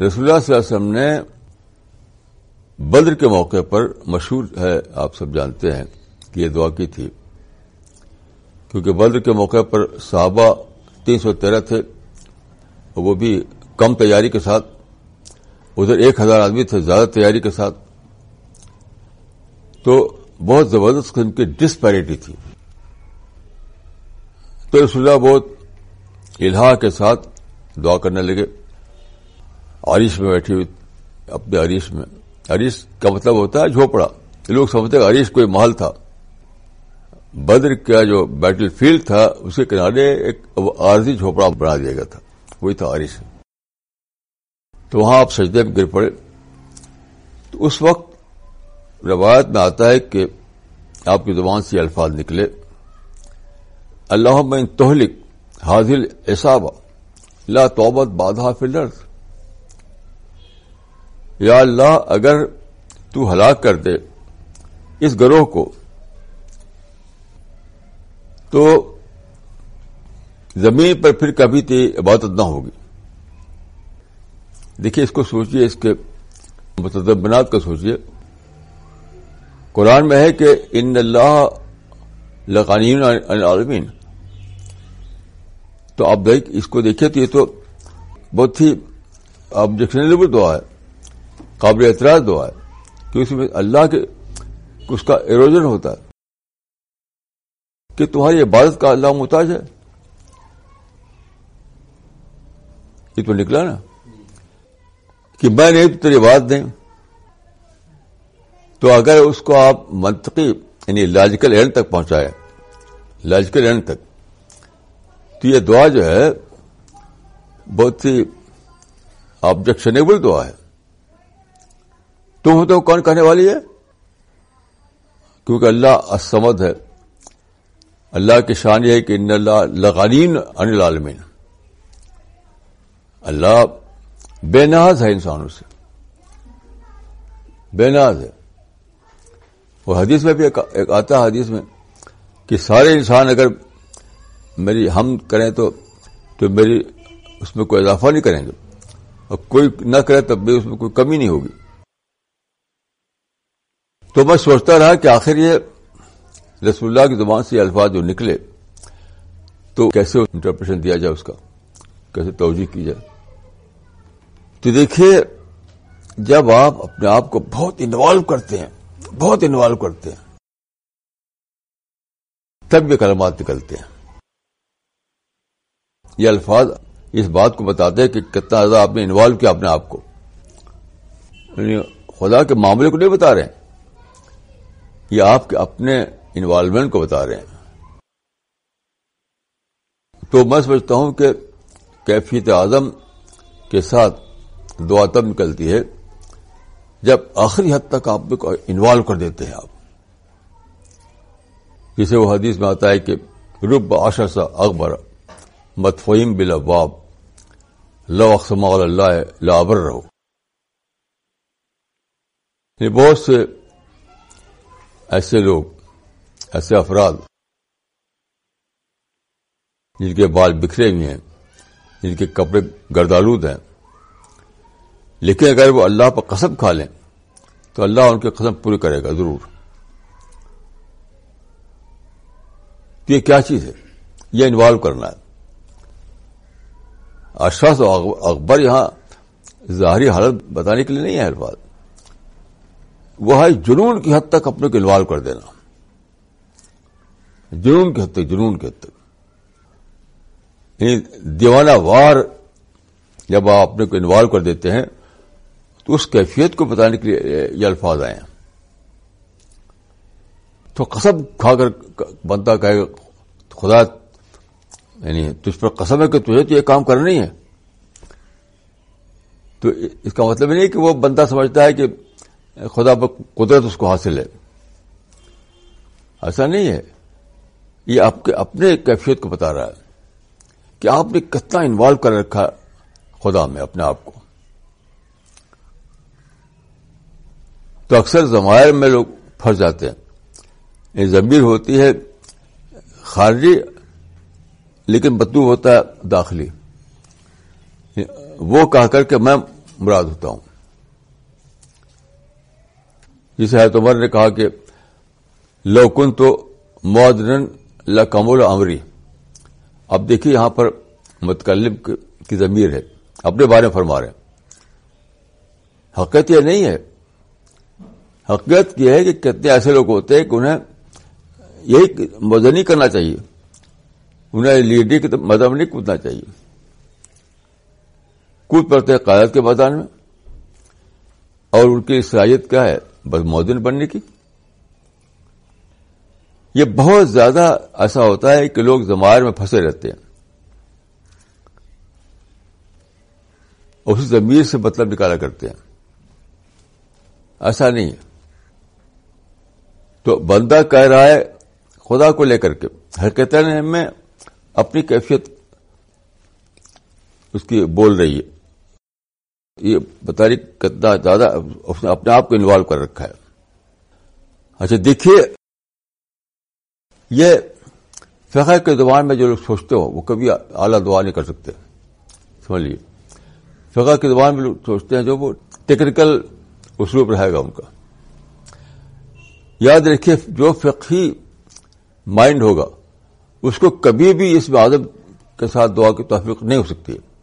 رسول اللہ صلی اللہ علیہ وسلم نے بدر کے موقع پر مشہور ہے، آپ سب جانتے ہیں کہ یہ دعا کی تھی۔ کیونکہ بدر کے موقع پر صحابہ تین سو تیرہ تھے وہ بھی کم تیاری کے ساتھ۔ ادھر ایک ہزار آدمی تھے، زیادہ تیاری کے ساتھ۔ تو بہت زبردست قسم کی ڈسپیرٹی تھی۔ تو رسول اللہ بہت الہا کے ساتھ دعا کرنے لگے۔ عریش میں بیٹھی ہوئی اپنے عریش میں۔ عریش کا مطلب ہوتا ہے جھوپڑا لوگ سمجھتے ہیں عریش کوئی محل تھا۔ بدر کا جو بیٹل فیلڈ تھا اس کے کنارے ایک عارضی جھوپڑا بنا دیا گیا تھا۔ وہی تھا عریش تو وہاں آپ سجدے میں گر پڑے۔ تو اس وقت روایت میں آتا ہے کہ آپ کی زبان سے الفاظ نکلے۔ اللہ میں توہلک حاضل اصابہ لا توبت بادہ فلرز یا اللہ، اگر تو ہلاک کر دے اس گروہ کو، تو زمین پر پھر کبھی تھی عبادت نہ ہوگی۔ دیکھیے، اس کو سوچیے اس کے متدبنات کا سوچیے قرآن میں ہے کہ ان اللہ لقانین عالمین تو آپ اس کو دیکھیے تو یہ تو بہت ہی آبجیکشنیبل دعا ہے۔ قابل اعتراض دعا ہے کہ اس میں اللہ کے اس کا ایروجن ہوتا ہے کہ تمہاری عبادت کا اللہ محتاج ہے۔ یہ تو نکلا نا کہ میں نہیں تو تیری بات دیں تو اگر اس کو آپ منطقی یعنی لاجیکل اینڈ تک پہنچائے لاجیکل اینڈ تک، تو یہ دعا جو ہے بہت ہی آبجیکشنیبل دعا ہے۔ تم ہو تو کون کہنے والی ہے؟ کیونکہ اللہ اسمد ہے۔ اللہ کی شان یہ ہے کہ ان اللہ لغانین ان العالمین۔ اللہ بے ناز ہے انسانوں سے۔ بے ناز ہے۔ وہ حدیث میں بھی ایک آتا ہے حدیث میں کہ سارے انسان اگر میری ہم کریں تو تو میری اس میں کوئی اضافہ نہیں کریں گے۔ اور کوئی نہ کرے تب بھی اس میں کوئی کمی نہیں ہوگی۔ تو میں سوچتا رہا کہ آخر یہ رسول اللہ کی زبان سے الفاظ جو نکلے، تو کیسے انٹرپریشن دیا جائے اس کا؟ کیسے توجہ کی جائے؟ تو دیکھیے، جب آپ اپنے آپ کو بہت انوالو کرتے ہیں، بہت انوالو کرتے ہیں، تب یہ کلمات نکلتے ہیں۔ یہ الفاظ اس بات کو بتاتے ہیں کہ کتنا زیادہ آپ نے انوالو کیا اپنے آپ کو۔ یعنی خدا کے معاملے کو نہیں بتا رہے ہیں۔ یہ آپ کے اپنے انوالومنٹ کو بتا رہے ہیں۔ تو میں سمجھتا ہوں کہ کیفیت اعظم کے ساتھ دعا تب نکلتی ہے جب آخری حد تک آپ کو انوالو کر دیتے ہیں آپ۔ جسے وہ حدیث میں آتا ہے کہ رب آشا سا اکبر متفیم بل اباب لو اقسم اللہ لابر رہو۔ یہ بہت سے ایسے لوگ، ایسے افراد، جن کے بال بکھرے ہوئے ہیں، جن کے کپڑے گردالود ہیں، لیکن اگر وہ اللہ پر قسم کھا لیں، تو اللہ ان کی قسم پوری کرے گا، ضرور۔ تو یہ کیا چیز ہے؟ یہ انوالو کرنا ہے۔ اشرف اکبر یہاں ظاہری حالت بتانے کے لیے نہیں ہے الفاظ وہ ہے جنون کی حد تک اپنے کو انوالو کر دینا۔ جنون کی حد تک، جنون کی حد تک۔ یعنی دیوانہ وار جب آپ اپنے کو انوالو کر دیتے ہیں، تو اس کیفیت کو بتانے کے لیے یہ الفاظ آئے ہیں۔ تو قسم کھا کر بنتا کہے گا خدا یعنی تجھ پر قسم ہے کہ تجھے تو یہ کام کرنا ہی ہے۔ تو اس کا مطلب نہیں کہ وہ بندہ سمجھتا ہے کہ خدا پر قدرت اس کو حاصل ہے۔ ایسا نہیں ہے۔ یہ آپ کے اپنے کیفیت کو بتا رہا ہے کہ آپ نے کتنا انوالو کر رکھا خدا میں اپنے آپ کو۔ تو اکثر زمائر میں لوگ پھنس جاتے ہیں۔ یہ زمیر ہوتی ہے خارجی، لیکن بدو ہوتا ہے داخلی۔ وہ کہہ کر کے میں مراد ہوتا ہوں۔ جسے حید عمر نے کہا کہ لوکن تو مودن لکمل امری۔ اب دیکھیے یہاں پر متکلم کی ضمیر ہے۔ اپنے بارے میں فرما رہے ہیں۔ حقیقت یہ نہیں ہے۔ حقیقت یہ ہے کہ کتنے ایسے لوگ ہوتے ہیں کہ انہیں یہی مدنی کرنا چاہیے۔ انہیں لیڈی کی مدم نہیں کودنا چاہیے۔ کود پڑتے ہیں قیادت کے میدان میں۔ اور ان کی صلاحیت کیا ہے؟ بس مودن بننے کی؟ یہ بہت زیادہ ایسا ہوتا ہے کہ لوگ زمار میں پھنسے رہتے ہیں۔ اس زمیر سے مطلب نکالا کرتے ہیں۔ ایسا نہیں ہے۔ تو بندہ کہہ رہا ہے، خدا کو لے کر کے۔ حرکت میں اپنی کیفیت اس کی بول رہی ہے۔ یہ بتا رہی کتنا زیادہ اس نے اپنے آپ کو انوالو کر رکھا ہے۔ اچھا دیکھیے، یہ فقہ کے زبان میں جو لوگ سوچتے ہو، وہ کبھی اعلیٰ دعا نہیں کر سکتے۔ سمجھ لیجیے فقہ کی زبان میں لوگ سوچتے ہیں، جو وہ ٹیکنیکل اسلوب رہے گا ان کا۔ یاد رکھیے، جو فقہی مائنڈ ہوگا، اس کو کبھی بھی اس میں کے ساتھ دعا کی توفیق نہیں ہو سکتی۔ ہے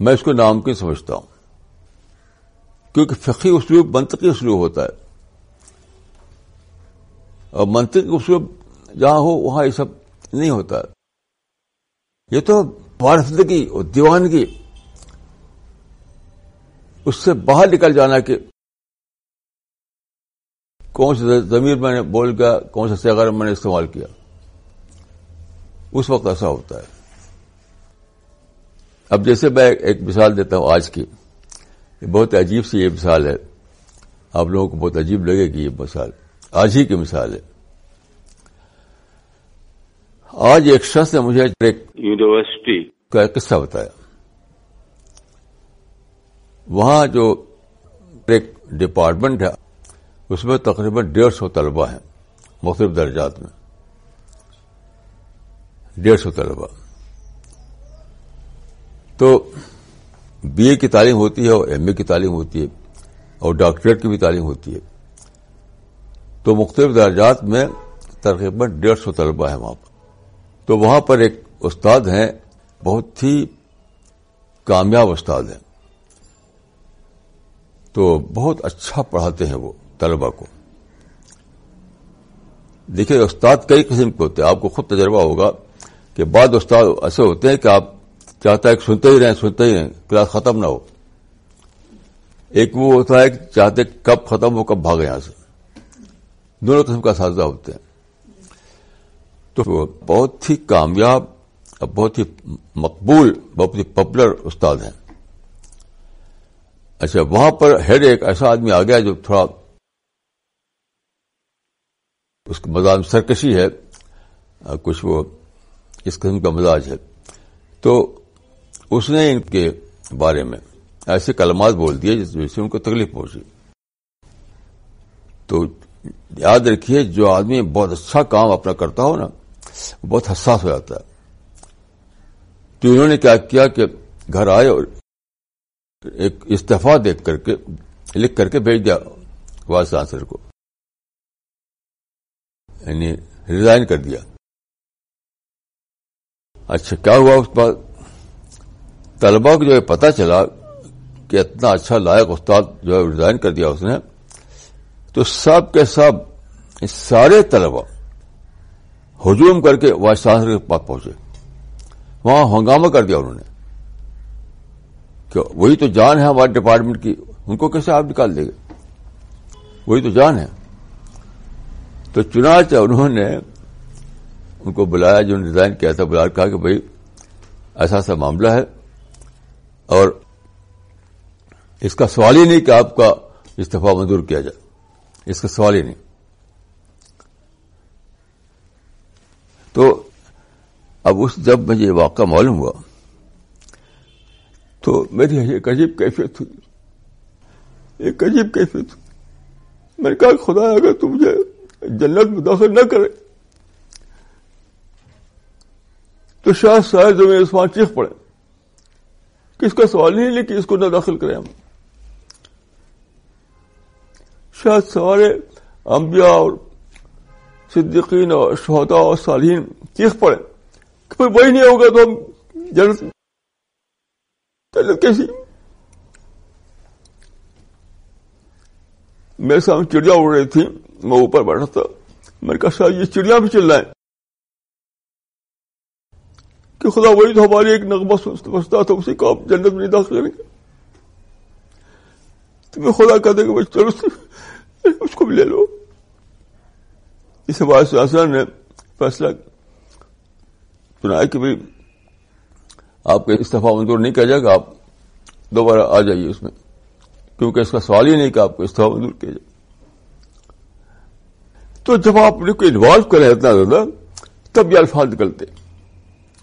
میں اس کو نام کی سمجھتا ہوں؟ کیونکہ فقی اسلوب منطقی اسلوب ہوتا ہے۔ اور منطقی اسلوب جہاں ہو، وہاں یہ سب نہیں ہوتا۔ یہ تو وارفدگی اور دیوانگی۔ اس سے باہر نکل جانا کہ کون سے زمیر میں نے بول گیا کون سے سیگر میں نے استعمال کیا۔ اس وقت ایسا ہوتا ہے۔ اب جیسے میں ایک مثال دیتا ہوں آج کی بہت عجیب سی یہ مثال ہے۔ آپ لوگوں کو بہت عجیب لگے گی یہ مثال۔ آج ہی کی مثال ہے۔ آج ایک شخص نے مجھے ایک یونیورسٹی کا ایک قصہ بتایا۔ وہاں جو ایک ڈپارٹمنٹ ہے اس میں تقریباً ڈیڑھ سو طلبا ہیں مختلف درجات میں۔ ڈیڑھ سو طلبا تو بی اے کی تعلیم ہوتی ہے اور ایم اے کی تعلیم ہوتی ہے اور ڈاکٹریٹ کی بھی تعلیم ہوتی ہے۔ تو مختلف درجات میں تقریباً ڈیڑھ سو طلبا ہیں وہاں پر۔ تو وہاں پر ایک استاد ہیں، بہت ہی کامیاب استاد ہیں۔ تو بہت اچھا پڑھاتے ہیں وہ طلبا کو۔ دیکھیے، استاد کئی قسم کے ہوتے ہیں۔ آپ کو خود تجربہ ہوگا کہ بعض استاد ایسے ہوتے ہیں کہ آپ چاہتا ہے کہ سنتے ہی رہیں، سنتے ہی رہیں، کلاس ختم نہ ہو۔ ایک وہ ہوتا ہے کہ چاہتے کب ختم ہو، کب بھاگے یہاں سے۔ دونوں قسم کا سازہ ہوتے ہیں۔ تو بہت ہی کامیاب اور بہت ہی مقبول، بہت ہی پاپولر استاد ہیں۔ اچھا وہاں پر ہیڈ ایک ایسا آدمی آ گیا جو تھوڑا اس کا مزاج سرکشی ہے کچھ وہ اس قسم کا مزاج ہے۔ تو اس نے ان کے بارے میں ایسے کلمات بول دیے جس وجہ سے ان کو تکلیف پہنچی۔ تو یاد رکھیے، جو آدمی بہت اچھا کام اپنا کرتا ہو نا، بہت حساس ہو جاتا ہے۔ تو انہوں نے کیا کیا کہ گھر آئے اور ایک استعفی دیکھ کر کے، لکھ کر کے بھیج دیا وائس چانسلر کو۔ یعنی ریزائن کر دیا۔ اچھا کیا ہوا اس بعد طلبا کو جو ہے پتا چلا کہ اتنا اچھا لائق استاد جو ہے ریزائن کر دیا اس نے، تو سب کے سب سارے طلبا ہجوم کر کے وائس چانسلر کے پاس پہنچے۔ وہاں ہنگامہ کر دیا انہوں نے کہ وہی تو جان ہے ہمارے ڈپارٹمنٹ کی، ان کو کیسے آپ نکال دیں گے؟ وہی تو جان ہے۔ تو چنانچہ انہوں نے ان کو بلایا، جو ڈیزائن کیا تھا بلا کہا کہ بھائی ایسا ایسا معاملہ ہے۔ اور اس کا سوال ہی نہیں کہ آپ کا استعفی منظور کیا جائے۔ اس کا سوال ہی نہیں۔ تو اب اس جب مجھے واقعہ معلوم ہوا، تو میری ایک عجیب کیفیت ہوئی ایک عجیب کیفیت۔ ہوئی میں نے کہا، خدا، اگر تم مجھے جنت میں داخل نہ کرے، تو شاید شاید زمین آسمان چیخ پڑے۔ اس کا سوال نہیں لیکن اس کو نہ داخل کریں ہم۔ شاید سارے انبیاء اور صدیقین اور شہدا اور صالحین چیخ پڑے۔ کہ پھر وہی نہیں ہوگا تو ہم جنت جنت کیسی؟ میرے سامنے چڑیا اڑ رہی تھی، میں اوپر بیٹھا تھا۔ میں نے کہا، شاید یہ چڑیا بھی چل رہا ہے کہ خدا وہی تو ہماری ایک نغمہ سمجھتا تھا اسی کو آپ جنت میں نہیں داخل کریں گے۔ تو میں خدا کہتے کہ بھائی چلو، اس کو بھی لے لو۔ اس بات نے فیصلہ سنا کہ بھائی، آپ کا استعفی منظور نہیں کیا جائے گا، آپ دوبارہ آ جائیے اس میں، کیونکہ اس کا سوال ہی نہیں کہ آپ کو استعفی منظور کیا جائے۔ تو جب آپ نے کو انوالو کریں اتنا زیادہ، تب یہ الفاظ نکلتے۔